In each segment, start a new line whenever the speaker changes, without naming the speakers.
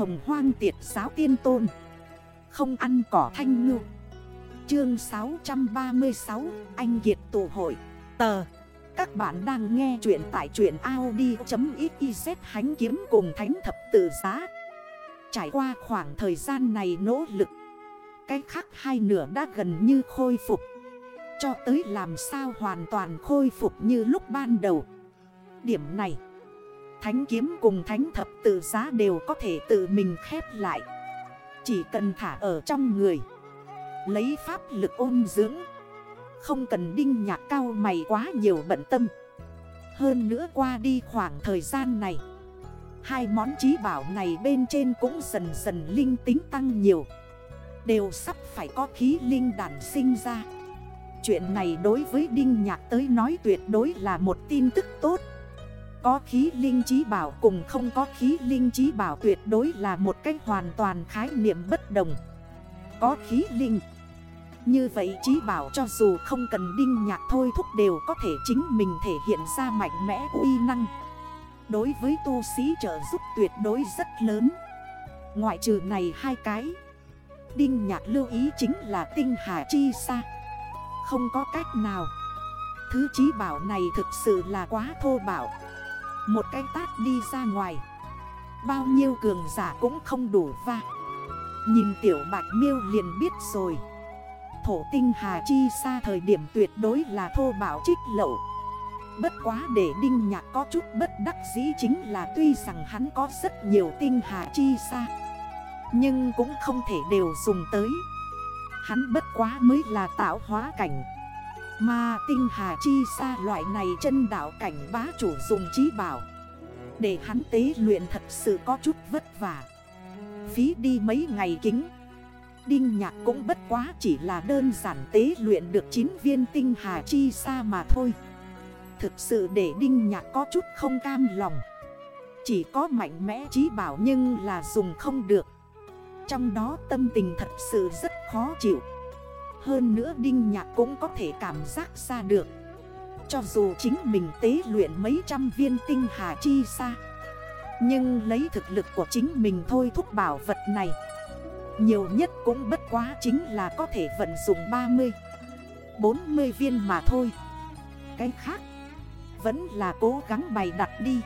hồng hoang tiệt giáo tiên tôn. Không ăn cỏ thanh ngư. Chương 636 Anh Kiệt tụ hội. Tờ. Các bạn đang nghe chuyện tại chuyện Audi.xyz Hánh kiếm cùng thánh thập tự giá. Trải qua khoảng thời gian này nỗ lực cái khác hai nửa đã gần như khôi phục. Cho tới làm sao hoàn toàn khôi phục như lúc ban đầu. Điểm này Thánh kiếm cùng thánh thập tự giá đều có thể tự mình khép lại. Chỉ cần thả ở trong người. Lấy pháp lực ôn dưỡng. Không cần đinh nhạc cao mày quá nhiều bận tâm. Hơn nữa qua đi khoảng thời gian này. Hai món trí bảo này bên trên cũng dần dần linh tính tăng nhiều. Đều sắp phải có khí linh đản sinh ra. Chuyện này đối với Đinh Nhạc tới nói tuyệt đối là một tin tức tốt. Có khí linh trí bảo cùng không có khí linh trí bảo tuyệt đối là một cách hoàn toàn khái niệm bất đồng. Có khí linh. Như vậy trí bảo cho dù không cần Đinh Nhạc thôi thúc đều có thể chính mình thể hiện ra mạnh mẽ uy năng. Đối với tu sĩ trợ giúp tuyệt đối rất lớn. Ngoại trừ này hai cái. Đinh nhạc lưu ý chính là tinh hà chi xa Không có cách nào. Thứ trí bảo này thực sự là quá thô bảo một cái tát đi ra ngoài. Bao nhiêu cường giả cũng không đủ va. Nhìn tiểu bạch miêu liền biết rồi. Thổ tinh hà chi xa thời điểm tuyệt đối là thô bảo trích lậu. Bất quá để Đinh Nhạc có chút bất đắc dĩ chính là tuy rằng hắn có rất nhiều tinh hà chi xa, Nhưng cũng không thể đều dùng tới. Hắn bất quá mới là tạo hóa cảnh. Mà tinh hà chi xa loại này chân đảo cảnh bá chủ dùng trí bảo. Để hắn tế luyện thật sự có chút vất vả. Phí đi mấy ngày kính. Đinh nhạc cũng bất quá chỉ là đơn giản tế luyện được 9 viên tinh hà chi xa mà thôi. Thực sự để Đinh Nhạc có chút không cam lòng. Chỉ có mạnh mẽ trí bảo nhưng là dùng không được. Trong đó tâm tình thật sự rất khó chịu. Hơn nữa Đinh Nhạc cũng có thể cảm giác ra được. Cho dù chính mình tế luyện mấy trăm viên tinh hà chi xa, Nhưng lấy thực lực của chính mình thôi thúc bảo vật này, Nhiều nhất cũng bất quá chính là có thể vận dụng 30 40 viên mà thôi. Cái khác vẫn là cố gắng bày đặt đi.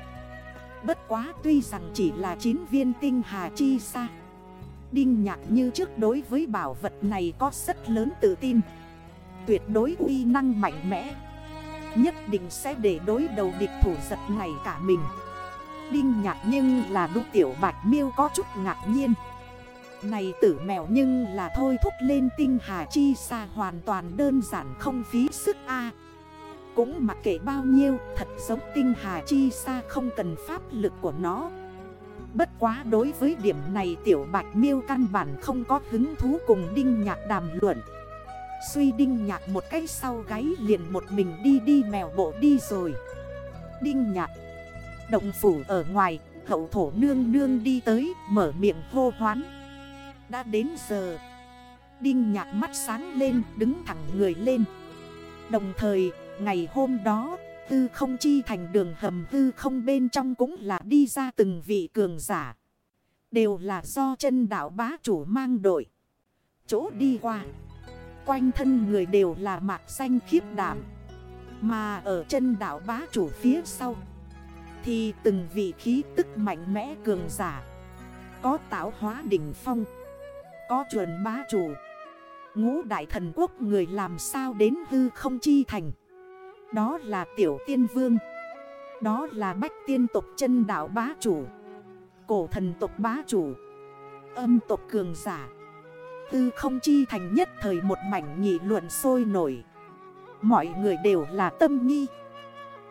Bất quá tuy rằng chỉ là 9 viên tinh hà chi xa Đinh nhạc như trước đối với bảo vật này có rất lớn tự tin. Tuyệt đối uy năng mạnh mẽ. Nhất định sẽ để đối đầu địch thủ giật ngày cả mình. Đinh nhạc nhưng là đúc tiểu bạch miêu có chút ngạc nhiên. Này tử mèo nhưng là thôi thúc lên tinh hà chi xa hoàn toàn đơn giản không phí sức A. Cũng mặc kệ bao nhiêu, Thật giống tinh hà chi xa không cần pháp lực của nó. Bất quá đối với điểm này tiểu bạch miêu căn bản không có hứng thú cùng đinh nhạc đàm luận. Suy đinh nhạc một cái sau gáy liền một mình đi đi mèo bộ đi rồi. Đinh nhạc Động phủ ở ngoài Hậu thổ nương nương đi tới Mở miệng hô hoán. Đã đến giờ. Đinh nhạc mắt sáng lên Đứng thẳng người lên. Đồng thời Ngày hôm đó, tư không chi thành đường hầm tư không bên trong cũng là đi ra từng vị cường giả. Đều là do chân đảo bá chủ mang đội. Chỗ đi qua. Quanh thân người đều là mạc xanh khiếp đảm. Mà ở chân đảo bá chủ phía sau. Thì từng vị khí tức mạnh mẽ cường giả. Có tạo hóa đỉnh phong. Có chuẩn bá chủ. Ngũ đại thần quốc người làm sao đến hư không chi thành. Đó là tiểu tiên vương. Đó là bách tiên tộc chân đảo bá chủ. Cổ thần tộc bá chủ. Âm tộc cường giả. Tư không chi thành nhất thời một mảnh nghị luận sôi nổi. Mọi người đều là tâm nghi.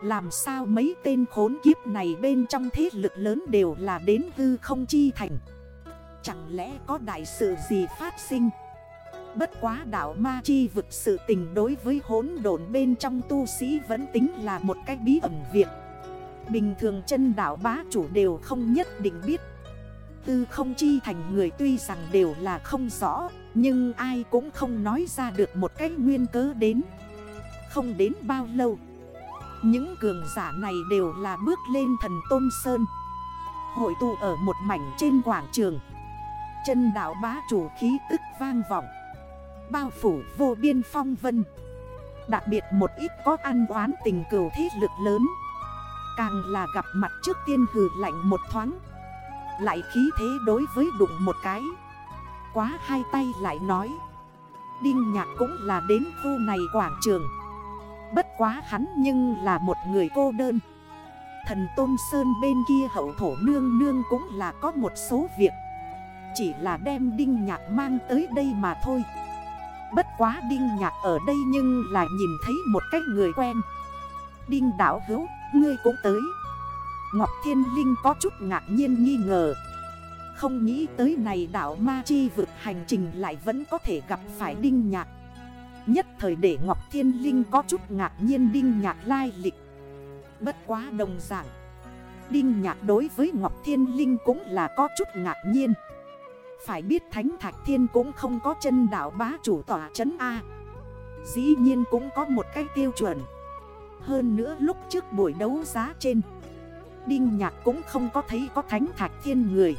Làm sao mấy tên khốn kiếp này bên trong thế lực lớn đều là đến tư không chi thành? Chẳng lẽ có đại sự gì phát sinh? Bất quá đảo ma chi vực sự tình đối với hốn đồn bên trong tu sĩ vẫn tính là một cách bí ẩn việc. Bình thường chân đảo bá chủ đều không nhất định biết. Tư không chi thành người tuy rằng đều là không rõ, Nhưng ai cũng không nói ra được một cách nguyên cớ đến. Không đến bao lâu, Những cường giả này đều là bước lên thần Tôn Sơn. Hội tụ ở một mảnh trên quảng trường. Chân đảo bá chủ khí tức vang vọng. Bao phủ vô biên phong vân. Đặc biệt một ít có ăn oán tình cừu thế lực lớn. Càng là gặp mặt trước tiên hừ lạnh một thoáng. Lại khí thế đối với đụng một cái. Quá hai tay lại nói. Đinh nhạc cũng là đến khu này quảng trường. Bất quá hắn nhưng là một người cô đơn. Thần Tôn Sơn bên kia hậu thổ nương nương cũng là có một số việc. Chỉ là đem Đinh Nhạc mang tới đây mà thôi. Bất quá Đinh Nhạc ở đây nhưng là nhìn thấy một cái người quen. Đinh đảo hữu, ngươi cũng tới. Ngọc Thiên Linh có chút ngạc nhiên nghi ngờ. Không nghĩ tới này đảo Ma Chi vượt hành trình lại vẫn có thể gặp phải Đinh Nhạc. Nhất thời để Ngọc Thiên Linh có chút ngạc nhiên Đinh Nhạc lai lịch. Bất quá đồng giảng Đinh Nhạc đối với Ngọc Thiên Linh cũng là có chút ngạc nhiên. Phải biết Thánh Thạch Thiên cũng không có chân đảo bá chủ tỏa chấn A Dĩ nhiên cũng có một cái tiêu chuẩn Hơn nữa lúc trước buổi đấu giá trên, Đinh Nhạc cũng không có thấy có Thánh Thạch Thiên người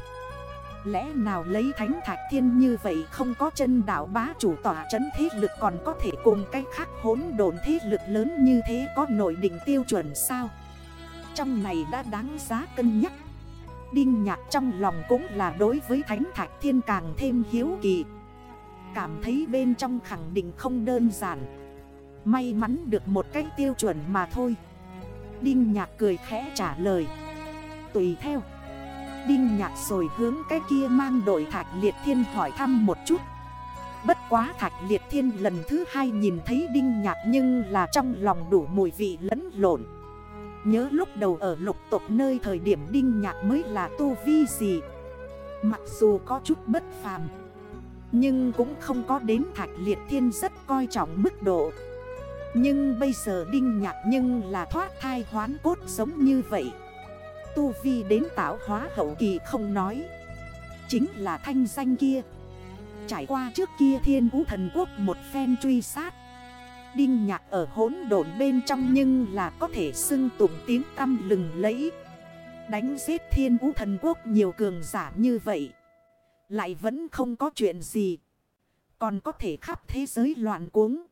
Lẽ nào lấy thánh thạch thiên như vậy không có chân đảo bá chủ tỏa chấn thế lực còn có thể cùng cái khác hốn đồn thế lực lớn như thế có nội định tiêu chuẩn sao? Trong này đã đáng giá cân nhắc. Đinh nhạc trong lòng cũng là đối với thánh thạch thiên càng thêm hiếu kỳ. Cảm thấy bên trong khẳng định không đơn giản. May mắn được một cách tiêu chuẩn mà thôi. Đinh nhạc cười khẽ trả lời. Tùy theo. Đinh nhạc rồi hướng cái kia mang đội thạch liệt thiên hỏi thăm một chút Bất quá thạch liệt thiên lần thứ hai nhìn thấy đinh nhạc nhưng là trong lòng đủ mùi vị lẫn lộn Nhớ lúc đầu ở lục tộc nơi thời điểm đinh nhạc mới là tu vi gì. Mặc dù có chút bất phàm, Nhưng cũng không có đến thạch liệt thiên rất coi trọng mức độ. Nhưng bây giờ đinh nhạc nhưng là thoát thai hoán cốt giống như vậy. Tu vi đến tạo hóa hậu kỳ không nói, Chính là thanh danh kia. Trải qua trước kia thiên vũ thần quốc một phen truy sát Đinh nhạc ở hốn đồn bên trong nhưng là có thể xưng tụng tiếng tâm lừng lẫy. Đánh giết thiên vũ thần quốc nhiều cường giả như vậy, Lại vẫn không có chuyện gì. Còn có thể khắp thế giới loạn cuống.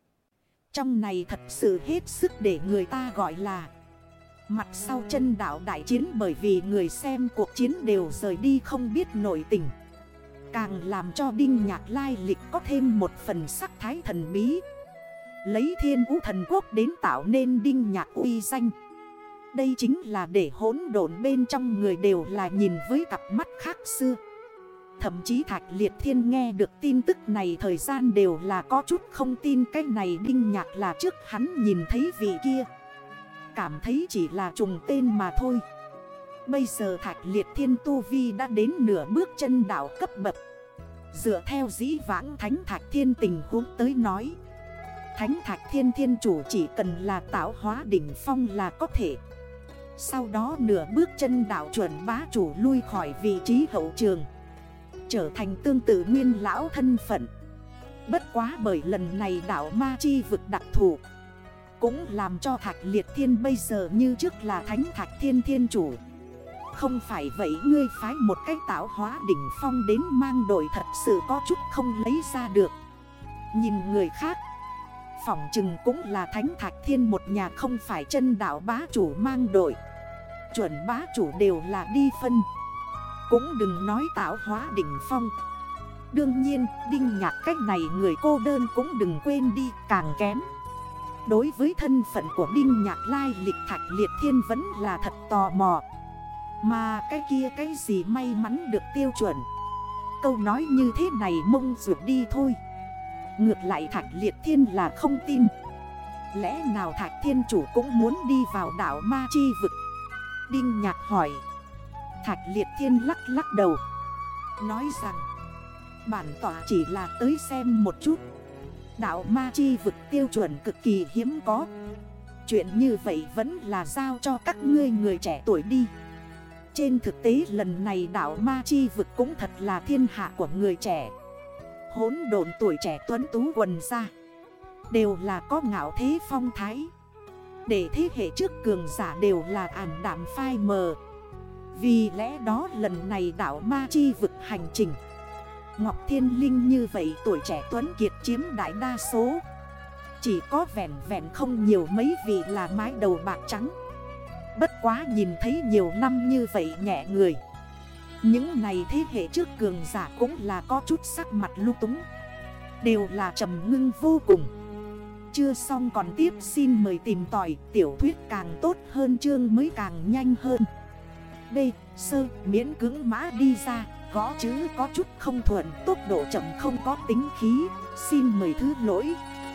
Trong này thật sự hết sức để người ta gọi là Mặt sau chân đảo đại chiến bởi vì người xem cuộc chiến đều rời đi không biết nổi tình. Càng làm cho Đinh Nhạc Lai lịch có thêm một phần sắc thái thần bí. Lấy thiên vũ thần quốc đến tạo nên Đinh Nhạc uy danh. Đây chính là để hỗn độn bên trong người đều là nhìn với cặp mắt khác xưa. Thậm chí Thạch Liệt Thiên nghe được tin tức này thời gian đều là có chút không tin cái này Đinh Nhạc là trước hắn nhìn thấy vị kia. Cảm thấy chỉ là trùng tên mà thôi. Bây giờ Thạch Liệt Thiên Tu Vi đã đến nửa bước chân đảo cấp bậc. Dựa theo dĩ vãng Thánh Thạch Thiên tình huống tới nói Thánh Thạch Thiên Thiên Chủ chỉ cần là tạo hóa đỉnh phong là có thể. Sau đó nửa bước chân đảo chuẩn bá chủ lui khỏi vị trí hậu trường. Trở thành tương tự nguyên lão thân phận. Bất quá bởi lần này đảo Ma Chi vực đặc thủ cũng làm cho Thạch Liệt Thiên bây giờ như trước là Thánh Thạch Thiên Thiên Chủ. Không phải vậy ngươi phái một cách tạo hóa đỉnh phong đến mang đội thật sự có chút không lấy ra được. Nhìn người khác Phỏng chừng cũng là Thánh Thạch Thiên một nhà không phải chân đảo bá chủ mang đội. Chuẩn bá chủ đều là đi phân. Cũng đừng nói tạo hóa đỉnh phong. Đương nhiên, đinh nhạc cách này người cô đơn cũng đừng quên đi càng kém. Đối với thân phận của Đinh Nhạc Lai lịch thạch liệt thiên vẫn là thật tò mò. Mà cái kia cái gì may mắn được tiêu chuẩn? Câu nói như thế này mông rượt đi thôi. Ngược lại thạch liệt thiên là không tin. Lẽ nào thạch thiên chủ cũng muốn đi vào đảo ma chi vực? Đinh nhạc hỏi. Thạch liệt thiên lắc lắc đầu. Nói rằng, Bản tỏa chỉ là tới xem một chút. Đạo ma chi vực tiêu chuẩn cực kỳ hiếm có. Chuyện như vậy vẫn là giao cho các ngươi người trẻ tuổi đi. Trên thực tế lần này đảo ma chi vực cũng thật là thiên hạ của người trẻ. Hốn độn tuổi trẻ tuấn tú quần ra. Đều là có ngạo thế phong thái. Để thế hệ trước cường giả đều là ảm đạm phai mờ. Vì lẽ đó lần này đảo Ma Chi vực hành trình. Ngọc Thiên Linh như vậy tuổi trẻ Tuấn Kiệt chiếm đại đa số. Chỉ có vẹn vẹn không nhiều mấy vị là mái đầu bạc trắng. Bất quá nhìn thấy nhiều năm như vậy nhẹ người. Những này thế hệ trước cường giả cũng là có chút sắc mặt lưu túng. Đều là trầm ngưng vô cùng. Chưa xong còn tiếp xin mời tìm tỏi Tiểu thuyết càng tốt hơn chương mới càng nhanh hơn. B. Sơ, miễn cứng mã đi ra, Gõ chữ có chút không thuận, Tốc độ chậm không có tính khí. Xin mời thứ lỗi.